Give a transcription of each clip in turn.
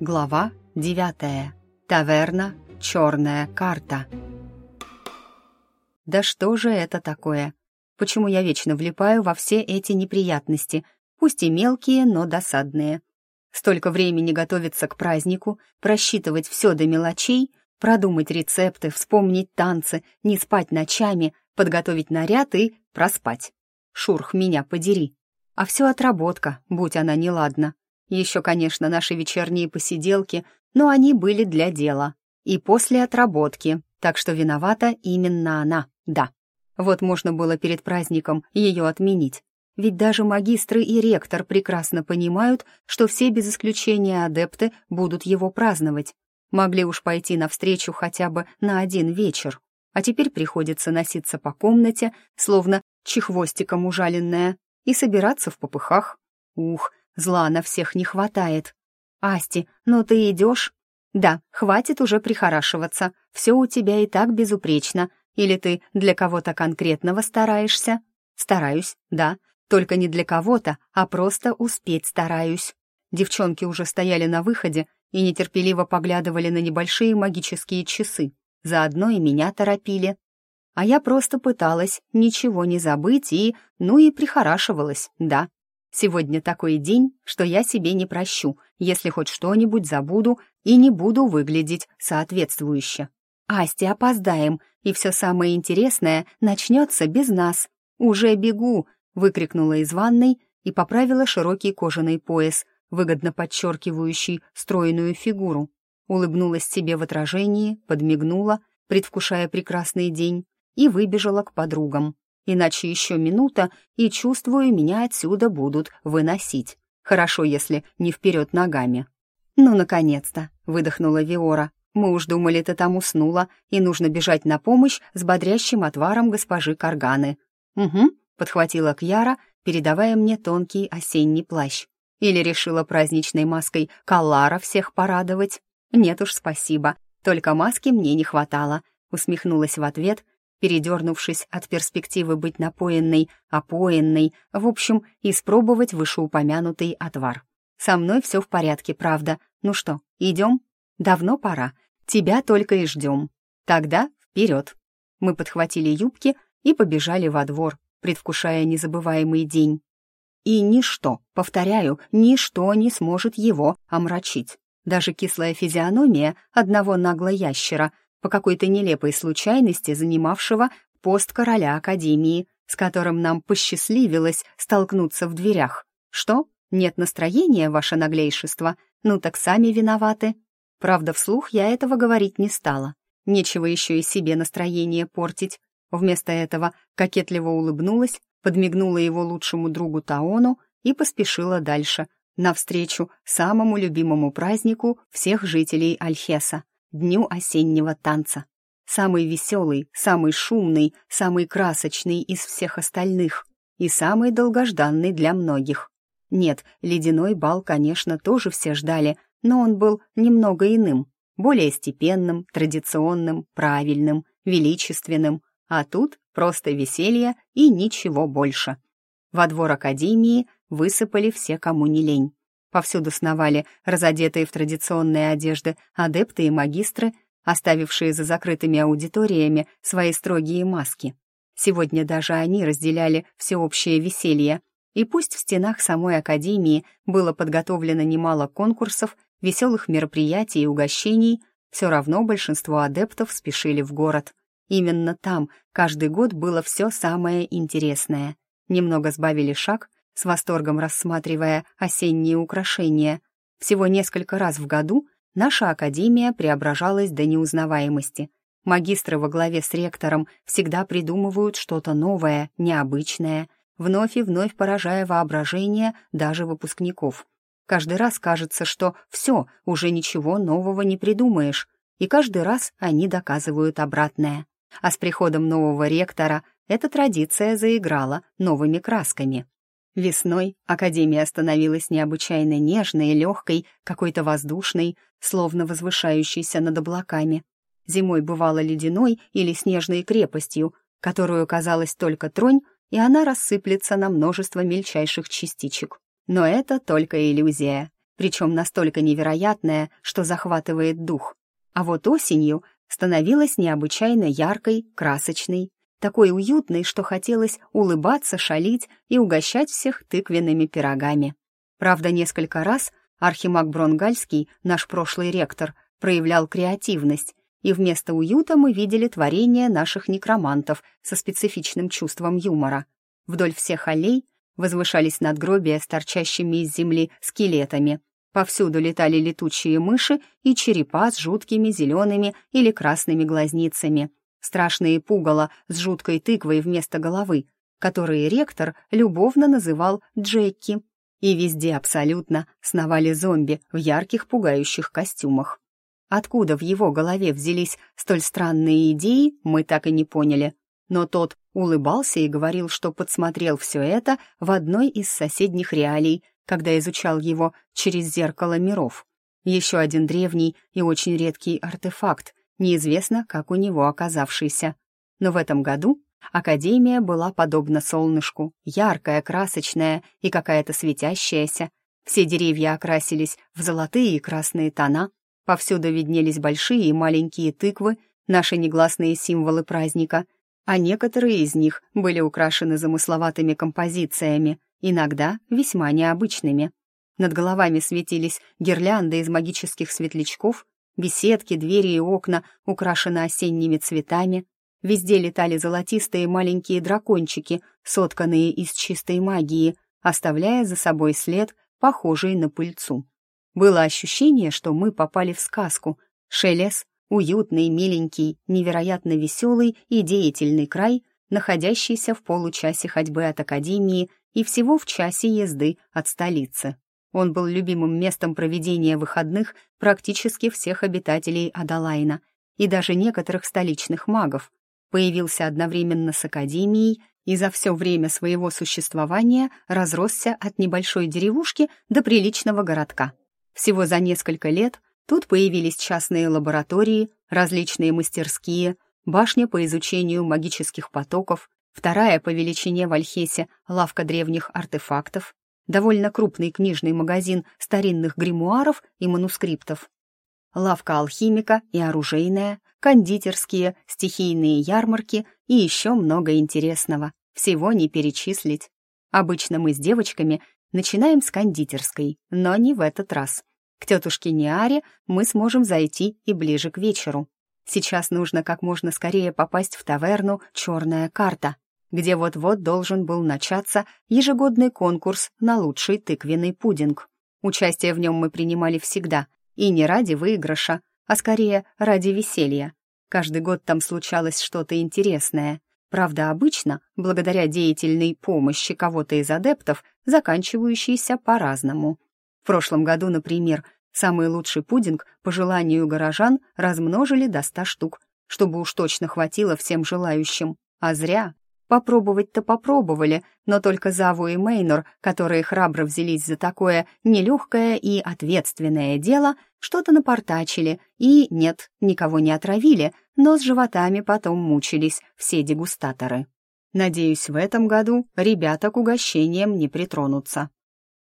Глава девятая. Таверна «Черная карта». Да что же это такое? Почему я вечно влипаю во все эти неприятности, пусть и мелкие, но досадные? Столько времени готовиться к празднику, просчитывать все до мелочей, продумать рецепты, вспомнить танцы, не спать ночами, подготовить наряд и проспать. Шурх, меня подери. А все отработка, будь она неладна. Еще, конечно, наши вечерние посиделки, но они были для дела. И после отработки, так что виновата именно она, да. Вот можно было перед праздником ее отменить. Ведь даже магистры и ректор прекрасно понимают, что все без исключения адепты будут его праздновать. Могли уж пойти навстречу хотя бы на один вечер. А теперь приходится носиться по комнате, словно чехвостиком ужаленная, и собираться в попыхах. Ух, зла на всех не хватает. «Асти, ну ты идешь?» «Да, хватит уже прихорашиваться. Все у тебя и так безупречно. Или ты для кого-то конкретного стараешься?» «Стараюсь, да. Только не для кого-то, а просто успеть стараюсь». Девчонки уже стояли на выходе и нетерпеливо поглядывали на небольшие магические часы. Заодно и меня торопили. А я просто пыталась ничего не забыть и, ну и прихорашивалась, да. Сегодня такой день, что я себе не прощу, если хоть что-нибудь забуду и не буду выглядеть соответствующе. «Асти, опоздаем, и все самое интересное начнется без нас. Уже бегу!» — выкрикнула из ванной и поправила широкий кожаный пояс, выгодно подчеркивающий стройную фигуру. Улыбнулась себе в отражении, подмигнула, предвкушая прекрасный день, и выбежала к подругам. Иначе еще минута, и, чувствую, меня отсюда будут выносить. Хорошо, если не вперед ногами. «Ну, наконец-то!» — выдохнула Виора. «Мы уж думали, ты там уснула, и нужно бежать на помощь с бодрящим отваром госпожи Карганы». «Угу», — подхватила Кьяра, передавая мне тонкий осенний плащ. Или решила праздничной маской Каллара всех порадовать? Нет уж, спасибо, только маски мне не хватало, усмехнулась в ответ передернувшись от перспективы быть напоенной, опоенной, в общем, испробовать вышеупомянутый отвар. «Со мной все в порядке, правда. Ну что, идем? Давно пора. Тебя только и ждем. Тогда вперед!» Мы подхватили юбки и побежали во двор, предвкушая незабываемый день. И ничто, повторяю, ничто не сможет его омрачить. Даже кислая физиономия одного наглого ящера — по какой-то нелепой случайности занимавшего пост короля Академии, с которым нам посчастливилось столкнуться в дверях. Что? Нет настроения, ваше наглейшество? Ну так сами виноваты. Правда, вслух я этого говорить не стала. Нечего еще и себе настроение портить. Вместо этого кокетливо улыбнулась, подмигнула его лучшему другу Таону и поспешила дальше, навстречу самому любимому празднику всех жителей Альхеса дню осеннего танца. Самый веселый, самый шумный, самый красочный из всех остальных и самый долгожданный для многих. Нет, ледяной бал, конечно, тоже все ждали, но он был немного иным, более степенным, традиционным, правильным, величественным, а тут просто веселье и ничего больше. Во двор Академии высыпали все, кому не лень. Повсюду сновали разодетые в традиционные одежды адепты и магистры, оставившие за закрытыми аудиториями свои строгие маски. Сегодня даже они разделяли всеобщее веселье, и пусть в стенах самой Академии было подготовлено немало конкурсов, веселых мероприятий и угощений, все равно большинство адептов спешили в город. Именно там каждый год было все самое интересное. Немного сбавили шаг с восторгом рассматривая осенние украшения. Всего несколько раз в году наша академия преображалась до неузнаваемости. Магистры во главе с ректором всегда придумывают что-то новое, необычное, вновь и вновь поражая воображение даже выпускников. Каждый раз кажется, что все, уже ничего нового не придумаешь, и каждый раз они доказывают обратное. А с приходом нового ректора эта традиция заиграла новыми красками. Весной Академия становилась необычайно нежной, легкой, какой-то воздушной, словно возвышающейся над облаками. Зимой бывала ледяной или снежной крепостью, которую казалось только тронь, и она рассыплется на множество мельчайших частичек. Но это только иллюзия. причем настолько невероятное, что захватывает дух. А вот осенью становилась необычайно яркой, красочной, такой уютной, что хотелось улыбаться, шалить и угощать всех тыквенными пирогами. Правда, несколько раз Архимаг Бронгальский, наш прошлый ректор, проявлял креативность, и вместо уюта мы видели творение наших некромантов со специфичным чувством юмора. Вдоль всех аллей возвышались надгробия с торчащими из земли скелетами. Повсюду летали летучие мыши и черепа с жуткими зелеными или красными глазницами, страшные пугало с жуткой тыквой вместо головы, которые ректор любовно называл Джекки. И везде абсолютно сновали зомби в ярких пугающих костюмах. Откуда в его голове взялись столь странные идеи, мы так и не поняли. Но тот улыбался и говорил, что подсмотрел все это в одной из соседних реалий, когда изучал его через зеркало миров. Еще один древний и очень редкий артефакт, неизвестно, как у него оказавшийся. Но в этом году Академия была подобна солнышку, яркая, красочная и какая-то светящаяся. Все деревья окрасились в золотые и красные тона, Повсюду виднелись большие и маленькие тыквы, наши негласные символы праздника, а некоторые из них были украшены замысловатыми композициями, иногда весьма необычными. Над головами светились гирлянды из магических светлячков, беседки, двери и окна украшены осенними цветами, везде летали золотистые маленькие дракончики, сотканные из чистой магии, оставляя за собой след, похожий на пыльцу. Было ощущение, что мы попали в сказку. Шелес — уютный, миленький, невероятно веселый и деятельный край, находящийся в получасе ходьбы от Академии и всего в часе езды от столицы. Он был любимым местом проведения выходных практически всех обитателей Адалайна и даже некоторых столичных магов. Появился одновременно с Академией и за все время своего существования разросся от небольшой деревушки до приличного городка. Всего за несколько лет тут появились частные лаборатории, различные мастерские, башня по изучению магических потоков, вторая по величине в Альхесе лавка древних артефактов, довольно крупный книжный магазин старинных гримуаров и манускриптов, лавка алхимика и оружейная, кондитерские, стихийные ярмарки и еще много интересного. Всего не перечислить. Обычно мы с девочками Начинаем с кондитерской, но не в этот раз. К тетушке Ниаре мы сможем зайти и ближе к вечеру. Сейчас нужно как можно скорее попасть в таверну «Черная карта», где вот-вот должен был начаться ежегодный конкурс на лучший тыквенный пудинг. Участие в нем мы принимали всегда, и не ради выигрыша, а скорее ради веселья. Каждый год там случалось что-то интересное. Правда, обычно, благодаря деятельной помощи кого-то из адептов, заканчивающейся по-разному. В прошлом году, например, самый лучший пудинг по желанию горожан размножили до ста штук, чтобы уж точно хватило всем желающим. А зря. Попробовать-то попробовали, но только Заву и Мейнор, которые храбро взялись за такое нелегкое и ответственное дело, что-то напортачили и, нет, никого не отравили, но с животами потом мучились все дегустаторы. Надеюсь, в этом году ребята к угощениям не притронутся.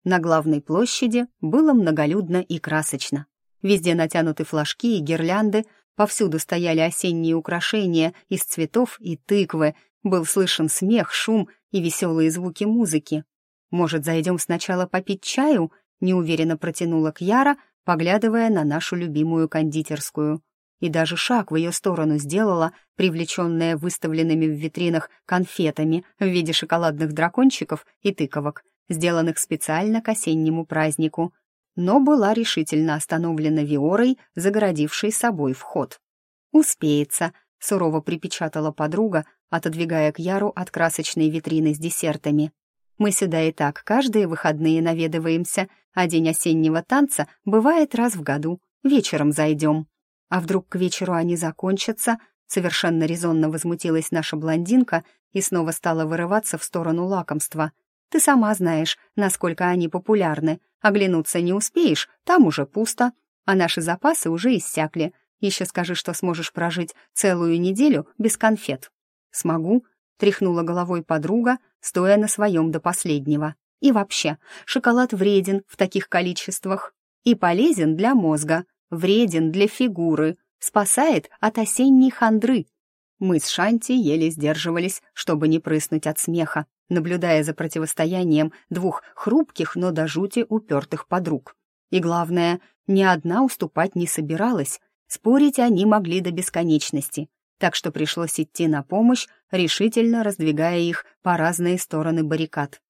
На главной площади было многолюдно и красочно. Везде натянуты флажки и гирлянды, повсюду стояли осенние украшения из цветов и тыквы, был слышен смех, шум и веселые звуки музыки. «Может, зайдем сначала попить чаю?» — неуверенно протянула Кьяра, поглядывая на нашу любимую кондитерскую. И даже шаг в ее сторону сделала, привлеченная выставленными в витринах конфетами в виде шоколадных дракончиков и тыковок, сделанных специально к осеннему празднику, но была решительно остановлена Виорой, загородившей собой вход. «Успеется», — сурово припечатала подруга, отодвигая к Яру от красочной витрины с десертами. «Мы сюда и так каждые выходные наведываемся, а день осеннего танца бывает раз в году. Вечером зайдем. А вдруг к вечеру они закончатся?» Совершенно резонно возмутилась наша блондинка и снова стала вырываться в сторону лакомства. «Ты сама знаешь, насколько они популярны. Оглянуться не успеешь, там уже пусто, а наши запасы уже иссякли. Еще скажи, что сможешь прожить целую неделю без конфет». «Смогу», — тряхнула головой подруга, стоя на своем до последнего. И вообще, шоколад вреден в таких количествах. И полезен для мозга, вреден для фигуры, спасает от осенней хандры. Мы с Шанти еле сдерживались, чтобы не прыснуть от смеха, наблюдая за противостоянием двух хрупких, но до жути упертых подруг. И главное, ни одна уступать не собиралась, спорить они могли до бесконечности, так что пришлось идти на помощь, решительно раздвигая их по разные стороны баррикад.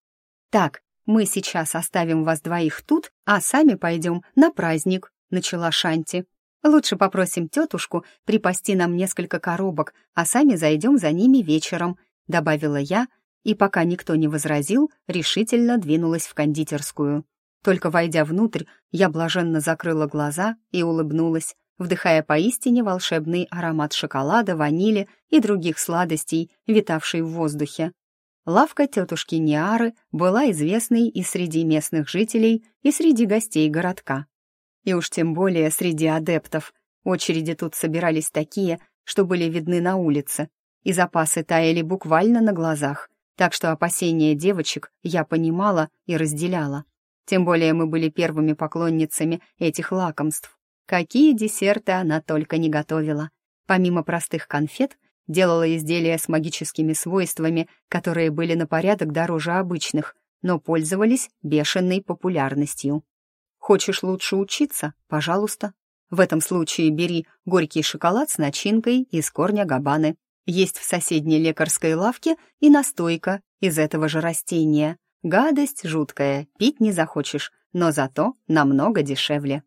«Так, мы сейчас оставим вас двоих тут, а сами пойдем на праздник», — начала Шанти. «Лучше попросим тетушку припасти нам несколько коробок, а сами зайдем за ними вечером», — добавила я, и пока никто не возразил, решительно двинулась в кондитерскую. Только войдя внутрь, я блаженно закрыла глаза и улыбнулась, вдыхая поистине волшебный аромат шоколада, ванили и других сладостей, витавший в воздухе. Лавка тетушки Ниары была известной и среди местных жителей, и среди гостей городка. И уж тем более среди адептов. Очереди тут собирались такие, что были видны на улице, и запасы таяли буквально на глазах, так что опасения девочек я понимала и разделяла. Тем более мы были первыми поклонницами этих лакомств. Какие десерты она только не готовила. Помимо простых конфет, делала изделия с магическими свойствами, которые были на порядок дороже обычных, но пользовались бешеной популярностью. Хочешь лучше учиться? Пожалуйста. В этом случае бери горький шоколад с начинкой из корня габаны. Есть в соседней лекарской лавке и настойка из этого же растения. Гадость жуткая, пить не захочешь, но зато намного дешевле.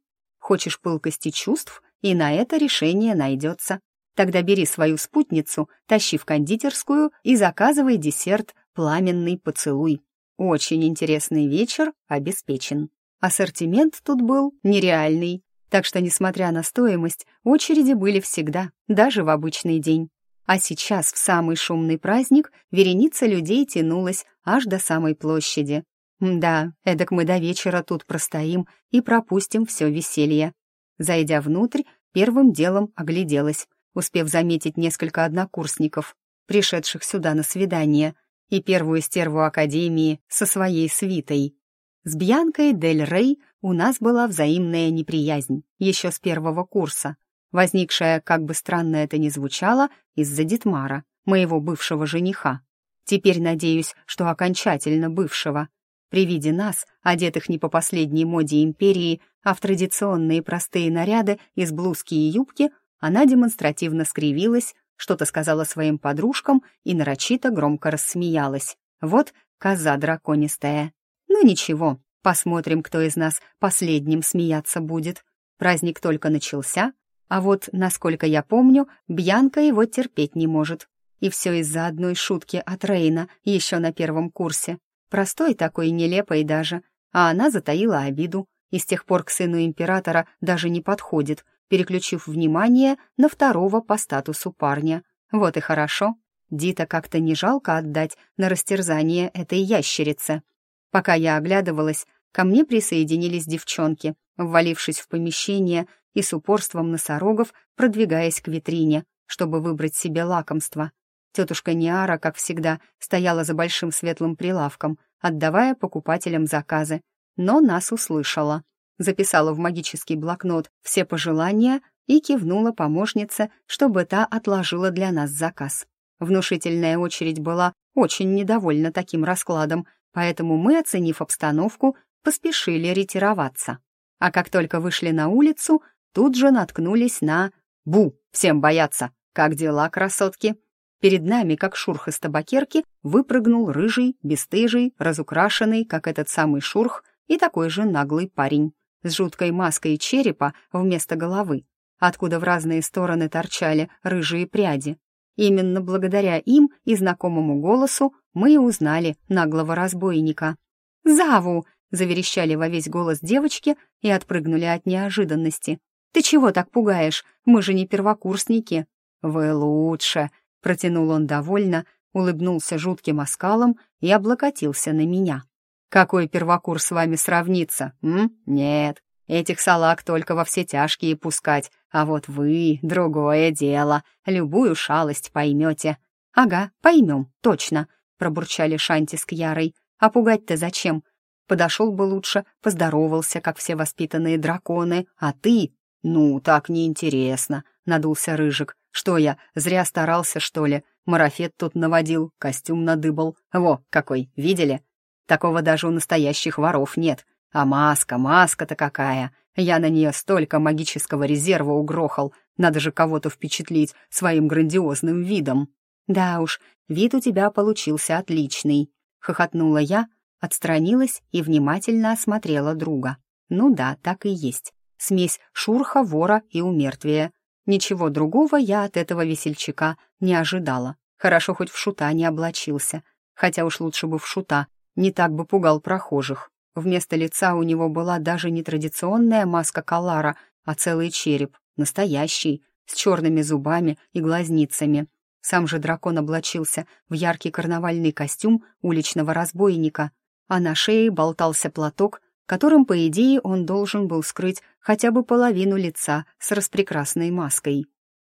Хочешь пылкости чувств, и на это решение найдется. Тогда бери свою спутницу, тащи в кондитерскую и заказывай десерт «Пламенный поцелуй». Очень интересный вечер обеспечен. Ассортимент тут был нереальный, так что, несмотря на стоимость, очереди были всегда, даже в обычный день. А сейчас, в самый шумный праздник, вереница людей тянулась аж до самой площади. Да, эдак мы до вечера тут простоим и пропустим все веселье. Зайдя внутрь, первым делом огляделась, успев заметить несколько однокурсников, пришедших сюда на свидание, и первую стерву Академии со своей свитой. С Бьянкой Дель Рей у нас была взаимная неприязнь, еще с первого курса, возникшая, как бы странно это ни звучало, из-за Дитмара, моего бывшего жениха. Теперь надеюсь, что окончательно бывшего. При виде нас, одетых не по последней моде империи, а в традиционные простые наряды из блузки и юбки, она демонстративно скривилась, что-то сказала своим подружкам и нарочито громко рассмеялась. Вот коза драконистая. Ну ничего, посмотрим, кто из нас последним смеяться будет. Праздник только начался, а вот, насколько я помню, Бьянка его терпеть не может. И все из-за одной шутки от Рейна еще на первом курсе. Простой такой, нелепой даже. А она затаила обиду и с тех пор к сыну императора даже не подходит, переключив внимание на второго по статусу парня. Вот и хорошо. Дита как-то не жалко отдать на растерзание этой ящерице. Пока я оглядывалась, ко мне присоединились девчонки, ввалившись в помещение и с упорством носорогов продвигаясь к витрине, чтобы выбрать себе лакомство. Тетушка Ниара, как всегда, стояла за большим светлым прилавком, отдавая покупателям заказы, но нас услышала записала в магический блокнот все пожелания и кивнула помощнице, чтобы та отложила для нас заказ. Внушительная очередь была очень недовольна таким раскладом, поэтому мы, оценив обстановку, поспешили ретироваться. А как только вышли на улицу, тут же наткнулись на «Бу! Всем бояться! Как дела, красотки?» Перед нами, как шурх из табакерки, выпрыгнул рыжий, бесстыжий, разукрашенный, как этот самый шурх, и такой же наглый парень с жуткой маской черепа вместо головы, откуда в разные стороны торчали рыжие пряди. Именно благодаря им и знакомому голосу мы и узнали наглого разбойника. «Заву!» — заверещали во весь голос девочки и отпрыгнули от неожиданности. «Ты чего так пугаешь? Мы же не первокурсники!» «Вы лучше!» — протянул он довольно, улыбнулся жутким оскалом и облокотился на меня. Какой первокурс с вами сравнится, м? Нет, этих салак только во все тяжкие пускать, а вот вы — другое дело, любую шалость поймете». «Ага, поймем, точно», — пробурчали Шанти с Кьярой. «А пугать-то зачем? Подошел бы лучше, поздоровался, как все воспитанные драконы, а ты... «Ну, так неинтересно», — надулся Рыжик. «Что я, зря старался, что ли? Марафет тут наводил, костюм надыбал. Во, какой, видели? Такого даже у настоящих воров нет. А маска, маска-то какая! Я на нее столько магического резерва угрохал. Надо же кого-то впечатлить своим грандиозным видом». «Да уж, вид у тебя получился отличный», — хохотнула я, отстранилась и внимательно осмотрела друга. «Ну да, так и есть. Смесь шурха, вора и умертвия. Ничего другого я от этого весельчака не ожидала. Хорошо хоть в шута не облачился. Хотя уж лучше бы в шута, не так бы пугал прохожих. Вместо лица у него была даже не традиционная маска Калара, а целый череп, настоящий, с черными зубами и глазницами. Сам же дракон облачился в яркий карнавальный костюм уличного разбойника, а на шее болтался платок, которым, по идее, он должен был скрыть хотя бы половину лица с распрекрасной маской.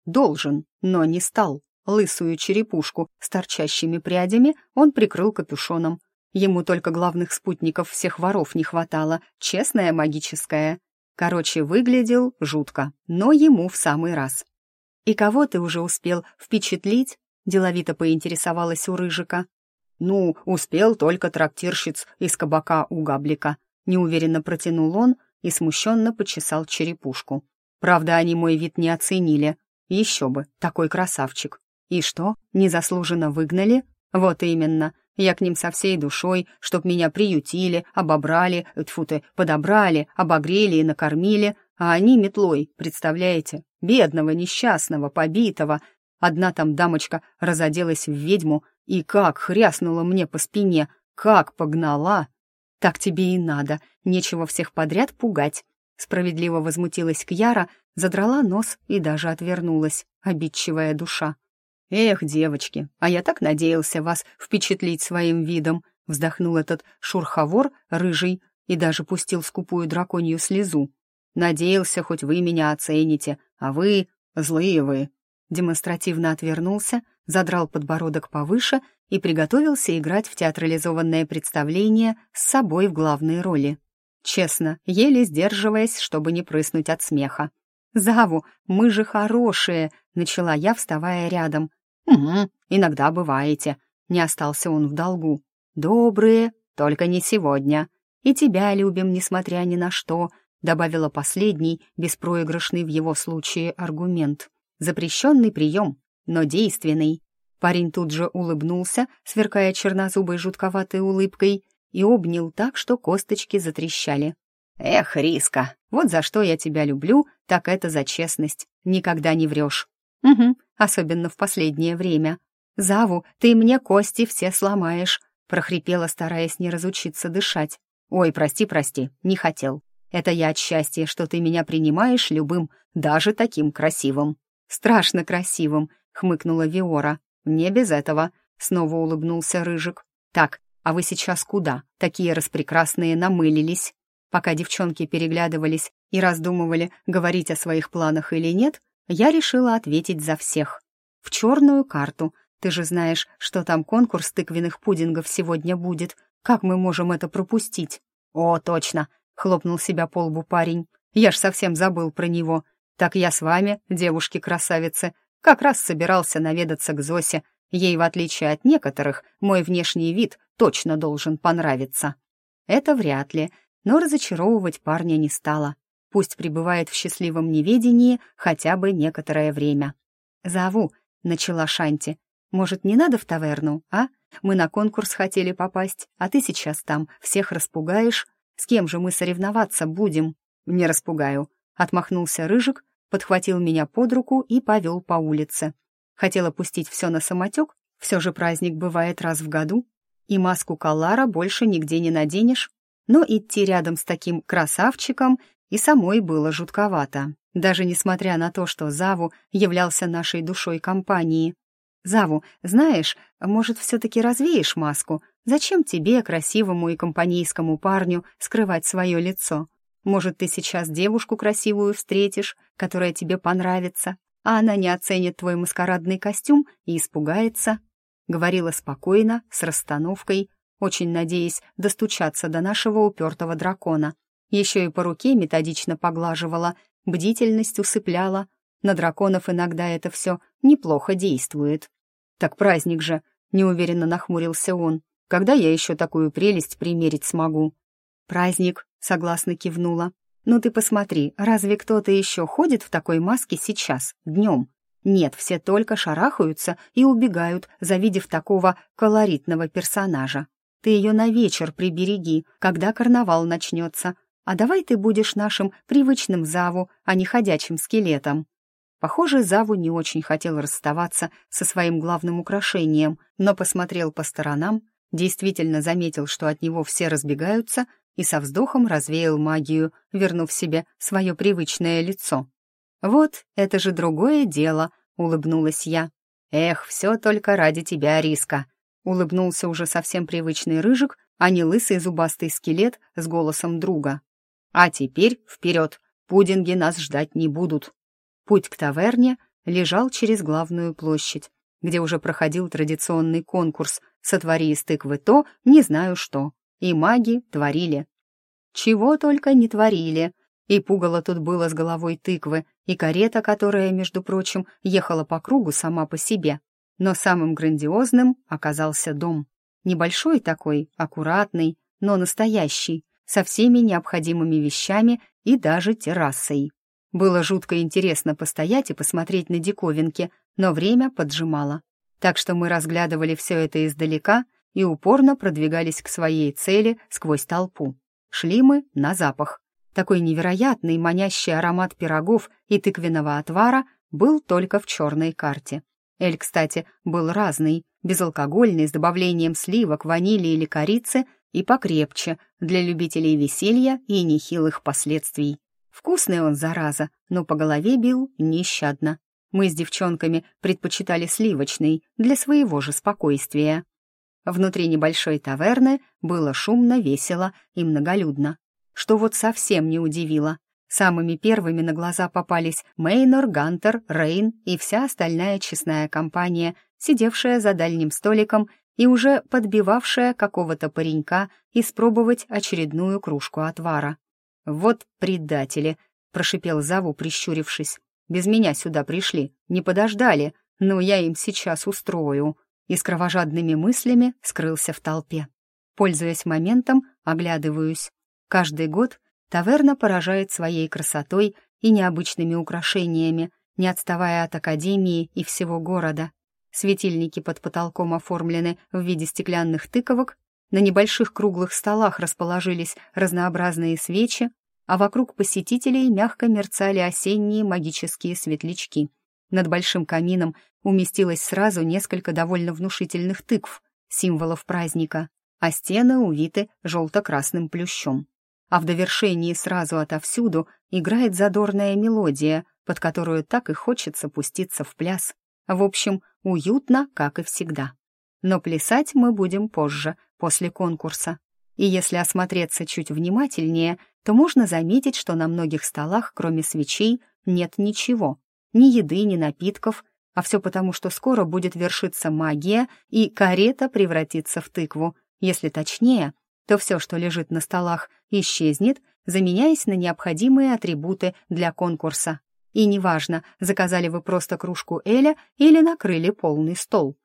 Должен, но не стал. Лысую черепушку с торчащими прядями он прикрыл капюшоном. Ему только главных спутников всех воров не хватало, честная магическая. Короче, выглядел жутко, но ему в самый раз. «И кого ты уже успел впечатлить?» — деловито поинтересовалась у Рыжика. «Ну, успел только трактирщиц из кабака у Габлика», — неуверенно протянул он и смущенно почесал черепушку. «Правда, они мой вид не оценили. Еще бы, такой красавчик. И что, незаслуженно выгнали? Вот именно. Я к ним со всей душой, чтоб меня приютили, обобрали, тьфу ты, подобрали, обогрели и накормили, а они метлой, представляете? Бедного, несчастного, побитого. Одна там дамочка разоделась в ведьму и как хряснула мне по спине, как погнала. Так тебе и надо, нечего всех подряд пугать. Справедливо возмутилась Кьяра, задрала нос и даже отвернулась, обидчивая душа. «Эх, девочки, а я так надеялся вас впечатлить своим видом», вздохнул этот шурховор рыжий и даже пустил скупую драконью слезу. «Надеялся, хоть вы меня оцените, а вы... злые вы». Демонстративно отвернулся, задрал подбородок повыше и приготовился играть в театрализованное представление с собой в главной роли. Честно, еле сдерживаясь, чтобы не прыснуть от смеха. «Заву, мы же хорошие!» — начала я, вставая рядом. «Угу, иногда бываете». Не остался он в долгу. «Добрые, только не сегодня. И тебя любим, несмотря ни на что», — добавила последний, беспроигрышный в его случае аргумент. «Запрещенный прием, но действенный». Парень тут же улыбнулся, сверкая чернозубой жутковатой улыбкой, и обнял так, что косточки затрещали. «Эх, Риска, вот за что я тебя люблю, так это за честность. Никогда не врешь». «Угу, особенно в последнее время. Заву, ты мне кости все сломаешь», — прохрипела, стараясь не разучиться дышать. «Ой, прости, прости, не хотел. Это я от счастья, что ты меня принимаешь любым, даже таким красивым». «Страшно красивым», — хмыкнула Виора. «Не без этого», — снова улыбнулся Рыжик. «Так, а вы сейчас куда? Такие распрекрасные намылились». Пока девчонки переглядывались и раздумывали, говорить о своих планах или нет, я решила ответить за всех. В черную карту. Ты же знаешь, что там конкурс тыквенных пудингов сегодня будет. Как мы можем это пропустить? О, точно, хлопнул себя по лбу парень. Я ж совсем забыл про него. Так я с вами, девушки-красавицы, как раз собирался наведаться к Зосе. Ей, в отличие от некоторых, мой внешний вид точно должен понравиться. Это вряд ли, но разочаровывать парня не стала. Пусть пребывает в счастливом неведении хотя бы некоторое время. «Зову», — начала Шанти. «Может, не надо в таверну, а? Мы на конкурс хотели попасть, а ты сейчас там всех распугаешь. С кем же мы соревноваться будем?» «Не распугаю», — отмахнулся Рыжик, подхватил меня под руку и повел по улице. Хотела пустить все на самотек, все же праздник бывает раз в году, и маску Калара больше нигде не наденешь, но идти рядом с таким красавчиком и самой было жутковато, даже несмотря на то, что Заву являлся нашей душой компании. «Заву, знаешь, может, все-таки развеешь маску? Зачем тебе, красивому и компанейскому парню, скрывать свое лицо? Может, ты сейчас девушку красивую встретишь, которая тебе понравится, а она не оценит твой маскарадный костюм и испугается?» Говорила спокойно, с расстановкой, очень надеясь достучаться до нашего упертого дракона. Еще и по руке методично поглаживала, бдительность усыпляла. На драконов иногда это все неплохо действует. «Так праздник же!» — неуверенно нахмурился он. «Когда я еще такую прелесть примерить смогу?» «Праздник», — согласно кивнула. «Ну ты посмотри, разве кто-то еще ходит в такой маске сейчас, днем?» Нет, все только шарахаются и убегают, завидев такого колоритного персонажа. Ты ее на вечер прибереги, когда карнавал начнется. А давай ты будешь нашим привычным Заву, а не ходячим скелетом. Похоже, Заву не очень хотел расставаться со своим главным украшением, но посмотрел по сторонам, действительно заметил, что от него все разбегаются, и со вздохом развеял магию, вернув себе свое привычное лицо. «Вот, это же другое дело», — улыбнулась я. «Эх, все только ради тебя, Риска», — улыбнулся уже совсем привычный рыжик, а не лысый зубастый скелет с голосом друга. «А теперь вперед, пудинги нас ждать не будут». Путь к таверне лежал через главную площадь, где уже проходил традиционный конкурс «Сотвори из тыквы то, не знаю что». И маги творили. Чего только не творили. И пугало тут было с головой тыквы, и карета, которая, между прочим, ехала по кругу сама по себе. Но самым грандиозным оказался дом. Небольшой такой, аккуратный, но настоящий, со всеми необходимыми вещами и даже террасой. Было жутко интересно постоять и посмотреть на диковинки, но время поджимало. Так что мы разглядывали все это издалека и упорно продвигались к своей цели сквозь толпу. Шли мы на запах. Такой невероятный манящий аромат пирогов и тыквенного отвара был только в черной карте. Эль, кстати, был разный, безалкогольный, с добавлением сливок, ванили или корицы, и покрепче, для любителей веселья и нехилых последствий. Вкусный он, зараза, но по голове бил нещадно. Мы с девчонками предпочитали сливочный для своего же спокойствия. Внутри небольшой таверны было шумно, весело и многолюдно. Что вот совсем не удивило. Самыми первыми на глаза попались Мейнор, Гантер, Рейн и вся остальная честная компания, сидевшая за дальним столиком и уже подбивавшая какого-то паренька испробовать очередную кружку отвара. «Вот предатели!» — прошипел Заву, прищурившись. «Без меня сюда пришли, не подождали, но я им сейчас устрою». И с кровожадными мыслями скрылся в толпе. Пользуясь моментом, оглядываюсь. Каждый год таверна поражает своей красотой и необычными украшениями, не отставая от академии и всего города. Светильники под потолком оформлены в виде стеклянных тыковок на небольших круглых столах расположились разнообразные свечи, а вокруг посетителей мягко мерцали осенние магические светлячки. Над большим камином уместилось сразу несколько довольно внушительных тыкв, символов праздника, а стены увиты желто-красным плющом. А в довершении сразу отовсюду играет задорная мелодия, под которую так и хочется пуститься в пляс. В общем, уютно, как и всегда. Но плясать мы будем позже, после конкурса. И если осмотреться чуть внимательнее, то можно заметить, что на многих столах, кроме свечей, нет ничего. Ни еды, ни напитков, а все потому, что скоро будет вершиться магия, и карета превратится в тыкву. Если точнее, то все, что лежит на столах, исчезнет, заменяясь на необходимые атрибуты для конкурса. И неважно, заказали вы просто кружку Эля или накрыли полный стол.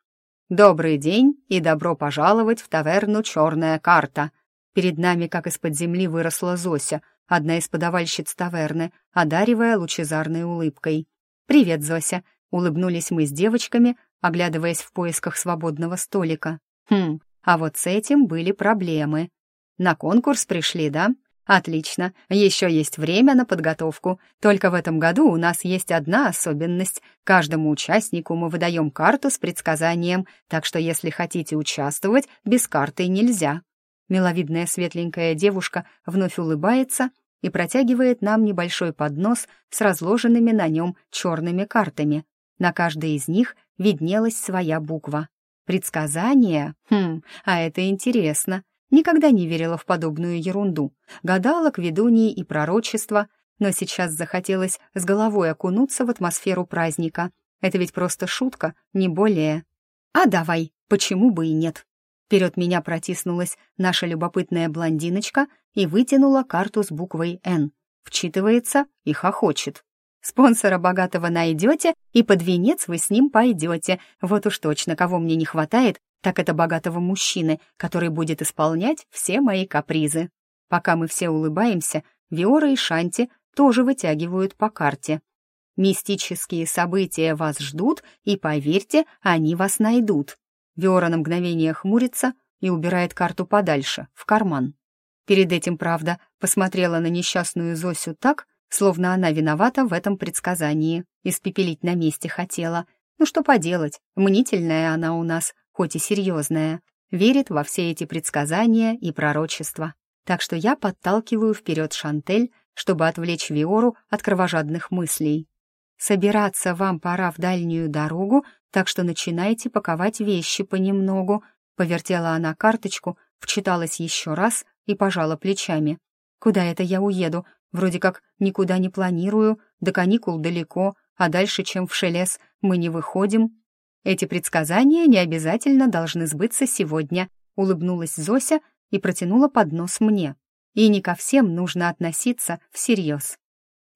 «Добрый день и добро пожаловать в таверну «Черная карта». Перед нами, как из-под земли, выросла Зося, одна из подавальщиц таверны, одаривая лучезарной улыбкой. «Привет, Зося!» — улыбнулись мы с девочками, оглядываясь в поисках свободного столика. «Хм, а вот с этим были проблемы. На конкурс пришли, да? Отлично, еще есть время на подготовку. Только в этом году у нас есть одна особенность. Каждому участнику мы выдаем карту с предсказанием, так что если хотите участвовать, без карты нельзя. Миловидная светленькая девушка вновь улыбается и протягивает нам небольшой поднос с разложенными на нем черными картами. На каждой из них виднелась своя буква. Предсказание? Хм, а это интересно. Никогда не верила в подобную ерунду. Гадала к ведуньи и пророчества, но сейчас захотелось с головой окунуться в атмосферу праздника. Это ведь просто шутка, не более. А давай, почему бы и нет? Вперед меня протиснулась наша любопытная блондиночка и вытянула карту с буквой «Н». Вчитывается и хохочет. «Спонсора богатого найдете, и под венец вы с ним пойдете. Вот уж точно, кого мне не хватает, так это богатого мужчины, который будет исполнять все мои капризы». Пока мы все улыбаемся, Виора и Шанти тоже вытягивают по карте. Мистические события вас ждут, и, поверьте, они вас найдут. Виора на мгновение хмурится и убирает карту подальше, в карман. Перед этим, правда, посмотрела на несчастную Зосю так, словно она виновата в этом предсказании. Испепелить на месте хотела. Ну что поделать, мнительная она у нас, хоть и серьезная. Верит во все эти предсказания и пророчества. Так что я подталкиваю вперед Шантель, чтобы отвлечь Виору от кровожадных мыслей. Собираться вам пора в дальнюю дорогу, так что начинайте паковать вещи понемногу. Повертела она карточку, вчиталась еще раз и пожала плечами. Куда это я уеду? Вроде как никуда не планирую, до каникул далеко, а дальше, чем в Шелес, мы не выходим. Эти предсказания не обязательно должны сбыться сегодня, улыбнулась Зося и протянула поднос мне. И не ко всем нужно относиться всерьез.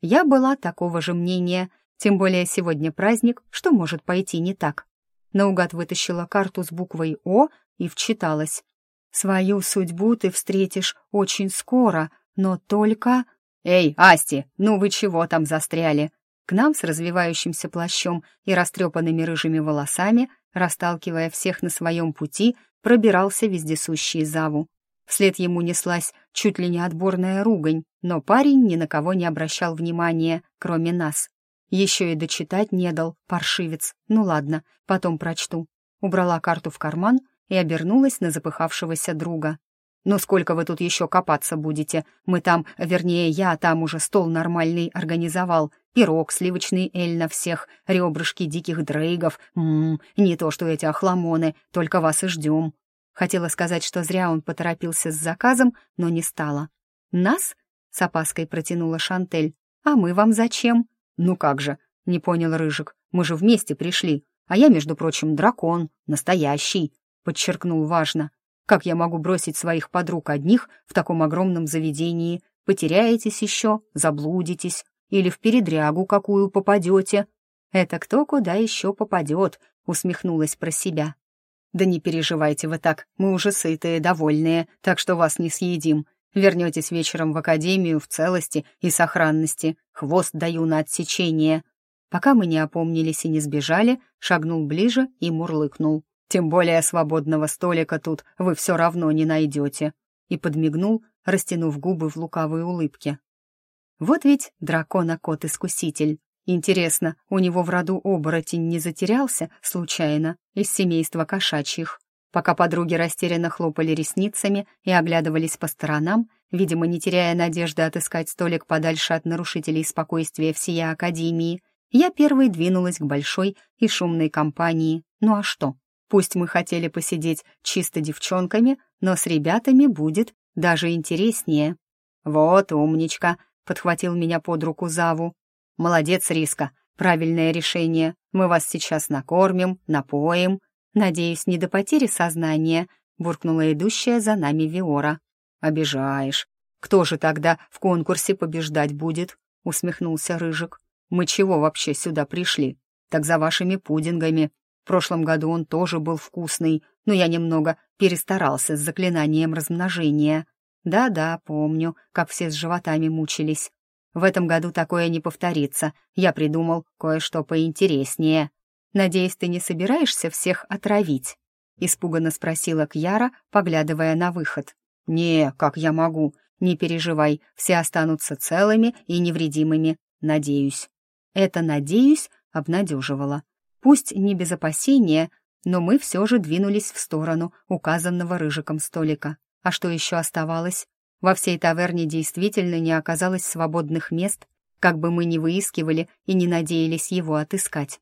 Я была такого же мнения, тем более сегодня праздник, что может пойти не так. Наугад вытащила карту с буквой «О» и вчиталась. «Свою судьбу ты встретишь очень скоро, но только...» «Эй, Асти, ну вы чего там застряли?» К нам с развивающимся плащом и растрепанными рыжими волосами, расталкивая всех на своем пути, пробирался вездесущий Заву. Вслед ему неслась чуть ли не отборная ругань, но парень ни на кого не обращал внимания, кроме нас. Еще и дочитать не дал, паршивец. Ну ладно, потом прочту. Убрала карту в карман и обернулась на запыхавшегося друга. «Ну сколько вы тут еще копаться будете? Мы там, вернее, я там уже стол нормальный организовал. Пирог, сливочный эль на всех, ребрышки диких дрейгов. Ммм, не то что эти охламоны, только вас и ждем». Хотела сказать, что зря он поторопился с заказом, но не стала. «Нас?» — с опаской протянула Шантель. «А мы вам зачем?» «Ну как же?» — не понял Рыжик. «Мы же вместе пришли. А я, между прочим, дракон, настоящий», — подчеркнул важно. «Как я могу бросить своих подруг одних в таком огромном заведении? Потеряетесь еще, заблудитесь, или в передрягу какую попадете?» «Это кто куда еще попадет?» — усмехнулась про себя. «Да не переживайте вы так, мы уже сытые, довольные, так что вас не съедим. Вернетесь вечером в академию в целости и сохранности. Хвост даю на отсечение». Пока мы не опомнились и не сбежали, шагнул ближе и мурлыкнул. «Тем более свободного столика тут вы все равно не найдете». И подмигнул, растянув губы в лукавой улыбке. Вот ведь дракона-кот-искуситель. Интересно, у него в роду оборотень не затерялся, случайно, из семейства кошачьих? Пока подруги растерянно хлопали ресницами и оглядывались по сторонам, видимо, не теряя надежды отыскать столик подальше от нарушителей спокойствия всея Академии, я первой двинулась к большой и шумной компании. Ну а что? Пусть мы хотели посидеть чисто девчонками, но с ребятами будет даже интереснее. «Вот умничка», — подхватил меня под руку Заву. «Молодец, Риска, правильное решение. Мы вас сейчас накормим, напоим, «Надеюсь, не до потери сознания», — буркнула идущая за нами Виора. «Обижаешь. Кто же тогда в конкурсе побеждать будет?» — усмехнулся Рыжик. «Мы чего вообще сюда пришли? Так за вашими пудингами. В прошлом году он тоже был вкусный, но я немного перестарался с заклинанием размножения. Да-да, помню, как все с животами мучились. В этом году такое не повторится. Я придумал кое-что поинтереснее». «Надеюсь, ты не собираешься всех отравить?» — испуганно спросила Кьяра, поглядывая на выход. «Не, как я могу? Не переживай, все останутся целыми и невредимыми, надеюсь». Это «надеюсь» обнадеживало. Пусть не без опасения, но мы все же двинулись в сторону указанного рыжиком столика. А что еще оставалось? Во всей таверне действительно не оказалось свободных мест, как бы мы ни выискивали и не надеялись его отыскать.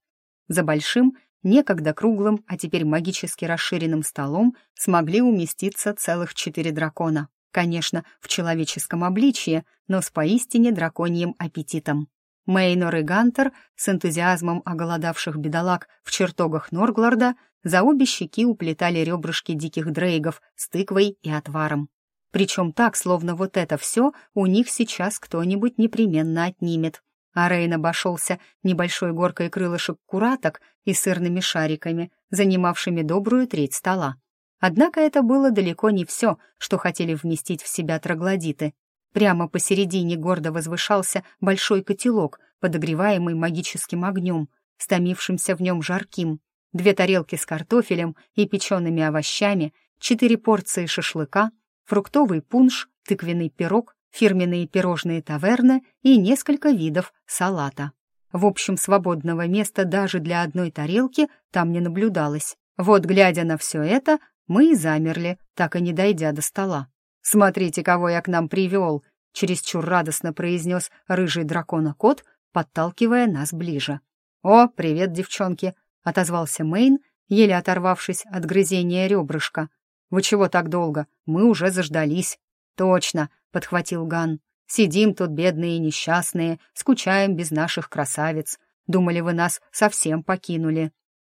За большим, некогда круглым, а теперь магически расширенным столом смогли уместиться целых четыре дракона. Конечно, в человеческом обличье, но с поистине драконьим аппетитом. Мейнор и Гантер с энтузиазмом оголодавших бедолаг в чертогах Норгларда за обе щеки уплетали ребрышки диких дрейгов с тыквой и отваром. Причем так, словно вот это все у них сейчас кто-нибудь непременно отнимет. А Рейн обошелся небольшой горкой крылышек кураток и сырными шариками, занимавшими добрую треть стола. Однако это было далеко не все, что хотели вместить в себя троглодиты. Прямо посередине гордо возвышался большой котелок, подогреваемый магическим огнем, стомившимся в нем жарким. Две тарелки с картофелем и печеными овощами, четыре порции шашлыка — фруктовый пунш, тыквенный пирог, фирменные пирожные таверны и несколько видов салата. В общем, свободного места даже для одной тарелки там не наблюдалось. Вот, глядя на все это, мы и замерли, так и не дойдя до стола. «Смотрите, кого я к нам привел!» — чересчур радостно произнес рыжий дракона-кот, подталкивая нас ближе. «О, привет, девчонки!» — отозвался Мейн, еле оторвавшись от грызения ребрышка. Вы чего так долго? Мы уже заждались». «Точно», — подхватил Ган. «Сидим тут, бедные и несчастные, скучаем без наших красавиц. Думали, вы нас совсем покинули».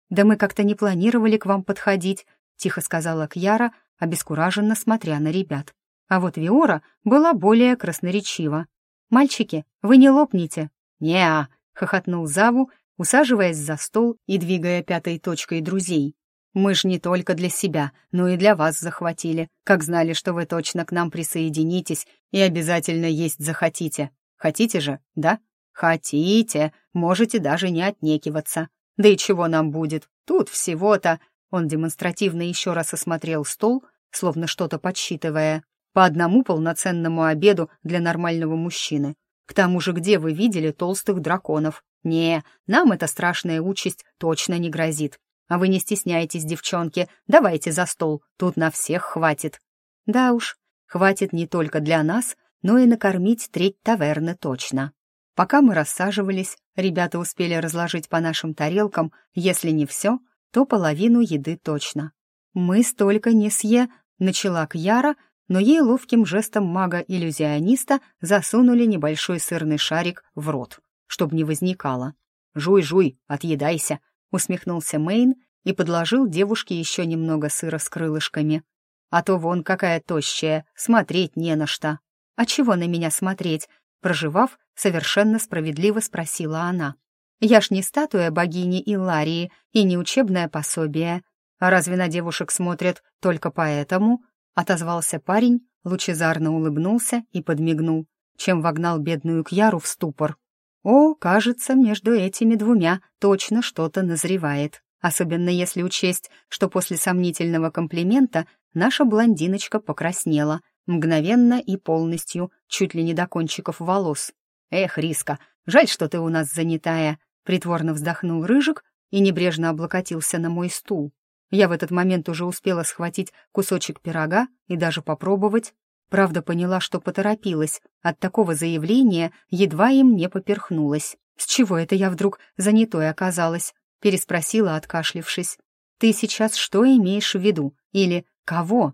«Да мы как-то не планировали к вам подходить», — тихо сказала Кьяра, обескураженно смотря на ребят. А вот Виора была более красноречива. «Мальчики, вы не лопнете?» «Не-а», — хохотнул Заву, усаживаясь за стол и двигая пятой точкой друзей. Мы ж не только для себя, но и для вас захватили, как знали, что вы точно к нам присоединитесь и обязательно есть захотите. Хотите же, да? Хотите, можете даже не отнекиваться. Да и чего нам будет? Тут всего-то...» Он демонстративно еще раз осмотрел стол, словно что-то подсчитывая. «По одному полноценному обеду для нормального мужчины. К тому же, где вы видели толстых драконов? Не, нам эта страшная участь точно не грозит. А вы не стесняйтесь, девчонки, давайте за стол, тут на всех хватит. Да уж, хватит не только для нас, но и накормить треть таверны точно. Пока мы рассаживались, ребята успели разложить по нашим тарелкам, если не все, то половину еды точно. «Мы столько не съе», — начала Кьяра, но ей ловким жестом мага-иллюзиониста засунули небольшой сырный шарик в рот, чтобы не возникало. «Жуй-жуй, отъедайся», усмехнулся Мейн и подложил девушке еще немного сыра с крылышками. А то вон какая тощая, смотреть не на что. А чего на меня смотреть? Проживав, совершенно справедливо спросила она. Я ж не статуя богини Иларии и не учебное пособие. А разве на девушек смотрят только поэтому? Отозвался парень, лучезарно улыбнулся и подмигнул, чем вогнал бедную Кьяру в ступор. О, кажется, между этими двумя точно что-то назревает. Особенно если учесть, что после сомнительного комплимента наша блондиночка покраснела, мгновенно и полностью, чуть ли не до кончиков волос. «Эх, Риска, жаль, что ты у нас занятая», — притворно вздохнул Рыжик и небрежно облокотился на мой стул. Я в этот момент уже успела схватить кусочек пирога и даже попробовать, Правда, поняла, что поторопилась. От такого заявления едва им не поперхнулась. «С чего это я вдруг занятой оказалась?» Переспросила, откашлившись. «Ты сейчас что имеешь в виду? Или кого?»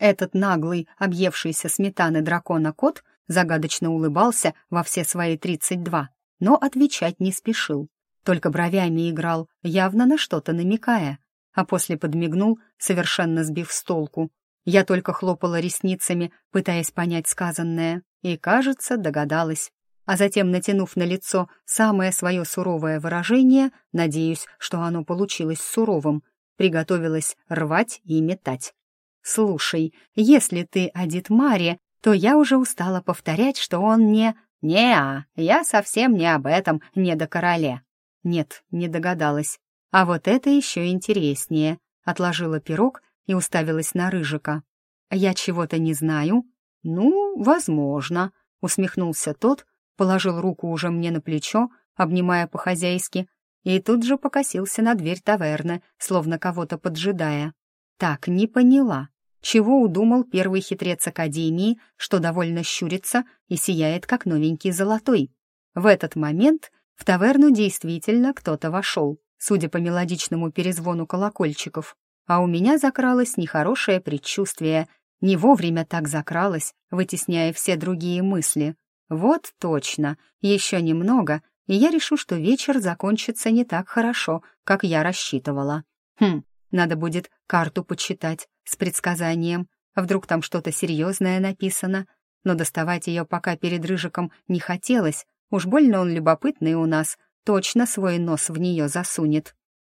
Этот наглый, объевшийся сметаны дракона-кот загадочно улыбался во все свои тридцать два, но отвечать не спешил. Только бровями играл, явно на что-то намекая, а после подмигнул, совершенно сбив с толку, я только хлопала ресницами, пытаясь понять сказанное, и, кажется, догадалась. А затем, натянув на лицо самое свое суровое выражение, надеюсь, что оно получилось суровым, приготовилась рвать и метать. «Слушай, если ты Адит Маре, то я уже устала повторять, что он не... Не-а, я совсем не об этом, не до короле». Нет, не догадалась. А вот это еще интереснее. Отложила пирог и уставилась на Рыжика. «Я чего-то не знаю?» «Ну, возможно», — усмехнулся тот, положил руку уже мне на плечо, обнимая по-хозяйски, и тут же покосился на дверь таверны, словно кого-то поджидая. «Так, не поняла. Чего удумал первый хитрец Академии, что довольно щурится и сияет, как новенький золотой?» В этот момент в таверну действительно кто-то вошел, судя по мелодичному перезвону колокольчиков а у меня закралось нехорошее предчувствие. Не вовремя так закралось, вытесняя все другие мысли. Вот точно, еще немного, и я решу, что вечер закончится не так хорошо, как я рассчитывала. Хм, Надо будет карту почитать с предсказанием. Вдруг там что-то серьезное написано. Но доставать ее пока перед Рыжиком не хотелось. Уж больно он любопытный у нас, точно свой нос в нее засунет.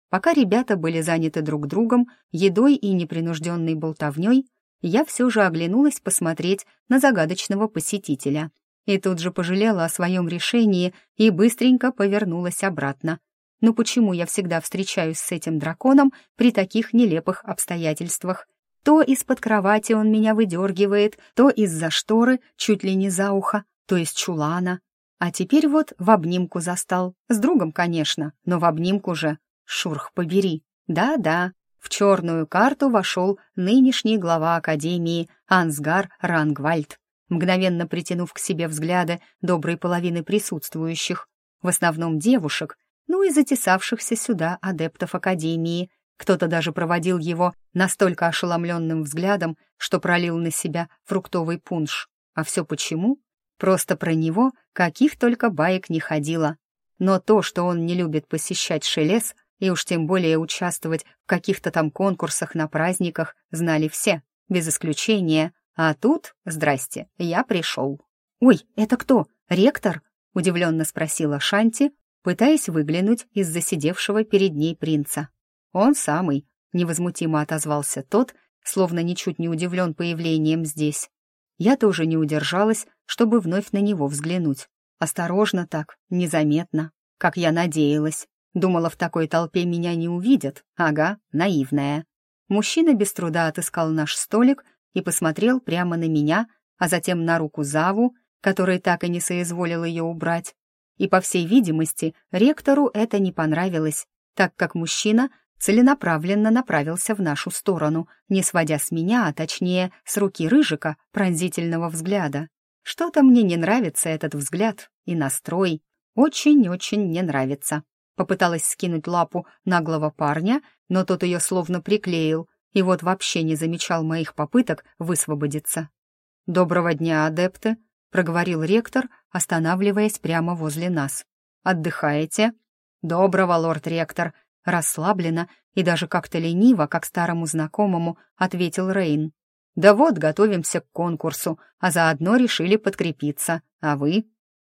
Пока ребята были заняты друг другом, едой и непринужденной болтовней, я все же оглянулась посмотреть на загадочного посетителя. И тут же пожалела о своем решении и быстренько повернулась обратно. Но почему я всегда встречаюсь с этим драконом при таких нелепых обстоятельствах? То из-под кровати он меня выдергивает, то из-за шторы, чуть ли не за ухо, то из чулана. А теперь вот в обнимку застал. С другом, конечно, но в обнимку же. Шурх побери. Да-да, в черную карту вошел нынешний глава Академии Ансгар Рангвальд, мгновенно притянув к себе взгляды доброй половины присутствующих, в основном девушек, ну и затесавшихся сюда адептов Академии. Кто-то даже проводил его настолько ошеломленным взглядом, что пролил на себя фруктовый пунш. А все почему? Просто про него каких только баек не ходило. Но то, что он не любит посещать Шелес, и уж тем более участвовать в каких-то там конкурсах на праздниках, знали все, без исключения. А тут, здрасте, я пришел. «Ой, это кто? Ректор?» — удивленно спросила Шанти, пытаясь выглянуть из засидевшего перед ней принца. «Он самый», — невозмутимо отозвался тот, словно ничуть не удивлен появлением здесь. Я тоже не удержалась, чтобы вновь на него взглянуть. Осторожно так, незаметно, как я надеялась. Думала, в такой толпе меня не увидят. Ага, наивная. Мужчина без труда отыскал наш столик и посмотрел прямо на меня, а затем на руку Заву, который так и не соизволил ее убрать, и, по всей видимости, ректору это не понравилось, так как мужчина целенаправленно направился в нашу сторону, не сводя с меня, а точнее с руки Рыжика, пронзительного взгляда. Что-то мне не нравится этот взгляд и настрой. Очень-очень не нравится. Попыталась скинуть лапу наглого парня, но тот ее словно приклеил, и вот вообще не замечал моих попыток высвободиться. «Доброго дня, адепты!» — проговорил ректор, останавливаясь прямо возле нас. «Отдыхаете?» «Доброго, лорд-ректор!» Расслабленно и даже как-то лениво, как старому знакомому, ответил Рейн. «Да вот, готовимся к конкурсу, а заодно решили подкрепиться. А вы?»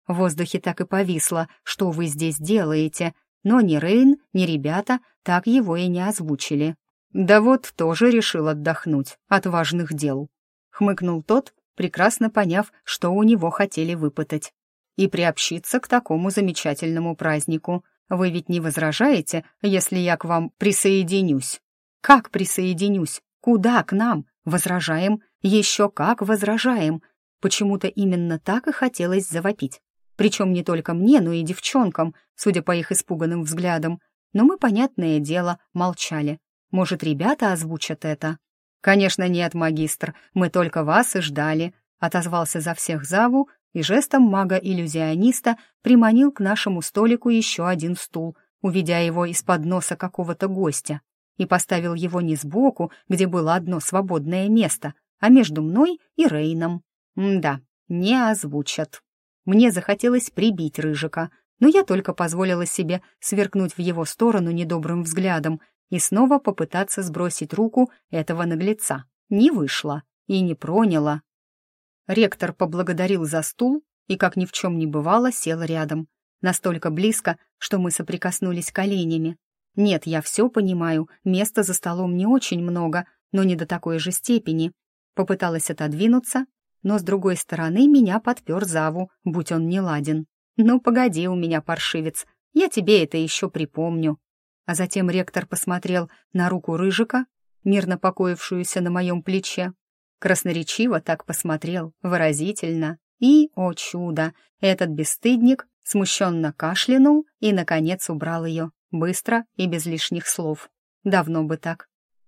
В воздухе так и повисло, что вы здесь делаете, но ни Рейн, ни ребята так его и не озвучили. «Да вот, тоже решил отдохнуть от важных дел», — хмыкнул тот, прекрасно поняв, что у него хотели выпытать. «И приобщиться к такому замечательному празднику. Вы ведь не возражаете, если я к вам присоединюсь?» «Как присоединюсь? Куда к нам? Возражаем? Еще как возражаем?» Почему-то именно так и хотелось завопить. Причем не только мне, но и девчонкам, судя по их испуганным взглядам. Но мы, понятное дело, молчали. Может, ребята озвучат это? «Конечно нет, магистр, мы только вас и ждали», — отозвался за всех Заву и жестом мага-иллюзиониста приманил к нашему столику еще один стул, увидя его из-под носа какого-то гостя, и поставил его не сбоку, где было одно свободное место, а между мной и Рейном. М да, не озвучат. Мне захотелось прибить Рыжика, но я только позволила себе сверкнуть в его сторону недобрым взглядом и снова попытаться сбросить руку этого наглеца. Не вышло и не проняло. Ректор поблагодарил за стул и, как ни в чем не бывало, сел рядом. Настолько близко, что мы соприкоснулись коленями. Нет, я все понимаю, места за столом не очень много, но не до такой же степени. Попыталась отодвинуться, но с другой стороны меня подпер Заву, будь он не ладен. «Ну, погоди у меня, паршивец, я тебе это еще припомню». А затем ректор посмотрел на руку Рыжика, мирно покоившуюся на моем плече. Красноречиво так посмотрел, выразительно. И, о чудо, этот бесстыдник смущенно кашлянул и, наконец, убрал ее, быстро и без лишних слов. Давно бы так.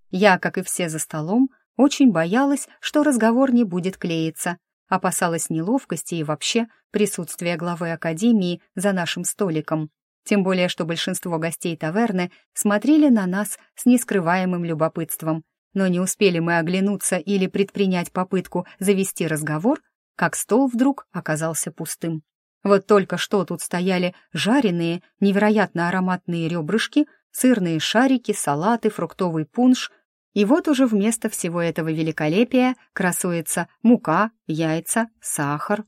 Я, как и все за столом, очень боялась, что разговор не будет клеиться, опасалась неловкости и вообще присутствия главы Академии за нашим столиком. Тем более, что большинство гостей таверны смотрели на нас с нескрываемым любопытством. Но не успели мы оглянуться или предпринять попытку завести разговор, как стол вдруг оказался пустым. Вот только что тут стояли жареные, невероятно ароматные ребрышки сырные шарики, салаты, фруктовый пунш. И вот уже вместо всего этого великолепия красуется мука, яйца, сахар.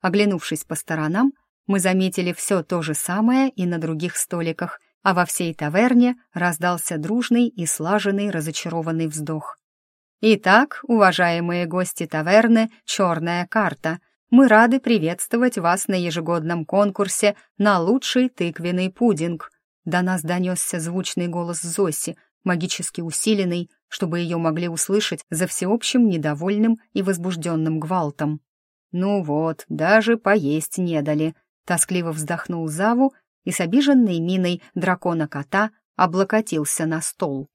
Оглянувшись по сторонам, мы заметили все то же самое и на других столиках, а во всей таверне раздался дружный и слаженный разочарованный вздох. Итак, уважаемые гости таверны «Черная карта», мы рады приветствовать вас на ежегодном конкурсе на лучший тыквенный пудинг. До нас донесся звучный голос Зоси, магически усиленный, чтобы ее могли услышать за всеобщим недовольным и возбужденным гвалтом. «Ну вот, даже поесть не дали», — тоскливо вздохнул Заву и с обиженной миной дракона-кота облокотился на стол.